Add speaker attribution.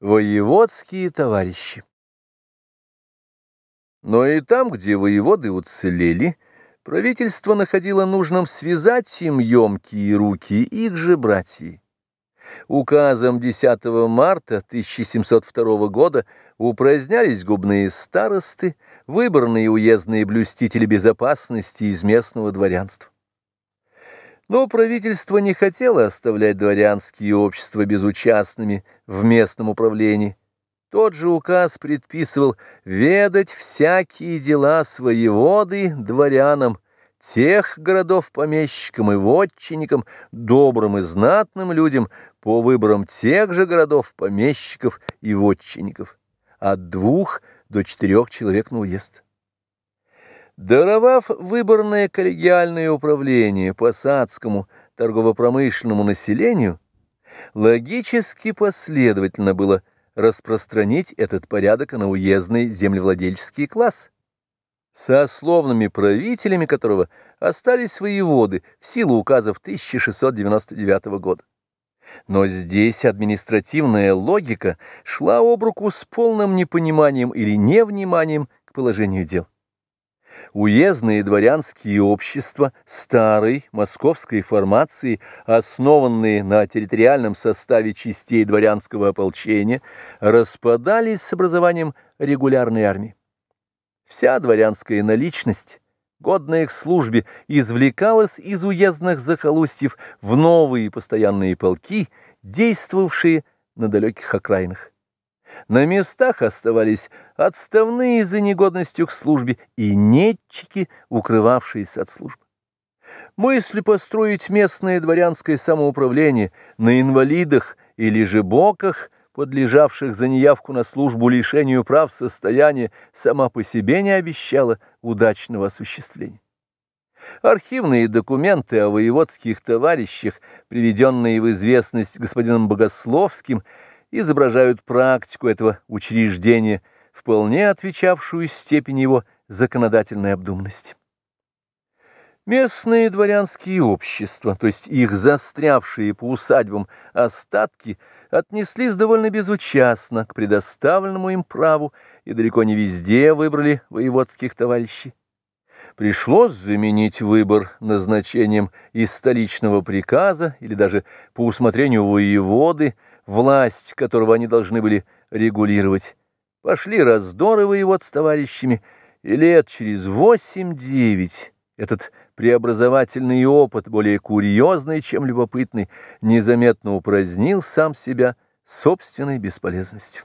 Speaker 1: Воеводские товарищи Но и там, где воеводы уцелели, правительство находило нужным связать им емкие руки их же братья. Указом 10 марта 1702 года упразднялись губные старосты, выборные уездные блюстители безопасности из местного дворянства. Но правительство не хотело оставлять дворянские общества безучастными в местном управлении. Тот же указ предписывал ведать всякие дела своеводы дворянам, тех городов помещикам и вотчинникам, добрым и знатным людям по выборам тех же городов помещиков и вотчинников, от двух до четырех человек на уезд. Даровав выборное коллегиальное управление посадскому торгово-промышленному населению, логически последовательно было распространить этот порядок на уездный землевладельческий класс, сословными правителями которого остались воеводы в силу указов 1699 года. Но здесь административная логика шла об руку с полным непониманием или невниманием к положению дел. Уездные дворянские общества старой московской формации, основанные на территориальном составе частей дворянского ополчения, распадались с образованием регулярной армии. Вся дворянская наличность, годная к службе, извлекалась из уездных захолустьев в новые постоянные полки, действовавшие на далеких окраинах. На местах оставались отставные за негодностью к службе и нетчики, укрывавшиеся от службы. Мысль построить местное дворянское самоуправление на инвалидах или же боках, подлежавших за неявку на службу лишению прав состояния, сама по себе не обещала удачного осуществления. Архивные документы о воеводских товарищах, приведенные в известность господином Богословским, изображают практику этого учреждения, вполне отвечавшую степени его законодательной обдуманности. Местные дворянские общества, то есть их застрявшие по усадьбам остатки, отнеслись довольно безучастно к предоставленному им праву и далеко не везде выбрали воеводских товарищей. Пришлось заменить выбор назначением из столичного приказа или даже по усмотрению воеводы, власть которого они должны были регулировать. Пошли раздоры воевод с товарищами, и лет через восемь-девять этот преобразовательный опыт, более курьезный, чем любопытный, незаметно упразднил сам себя собственной бесполезностью.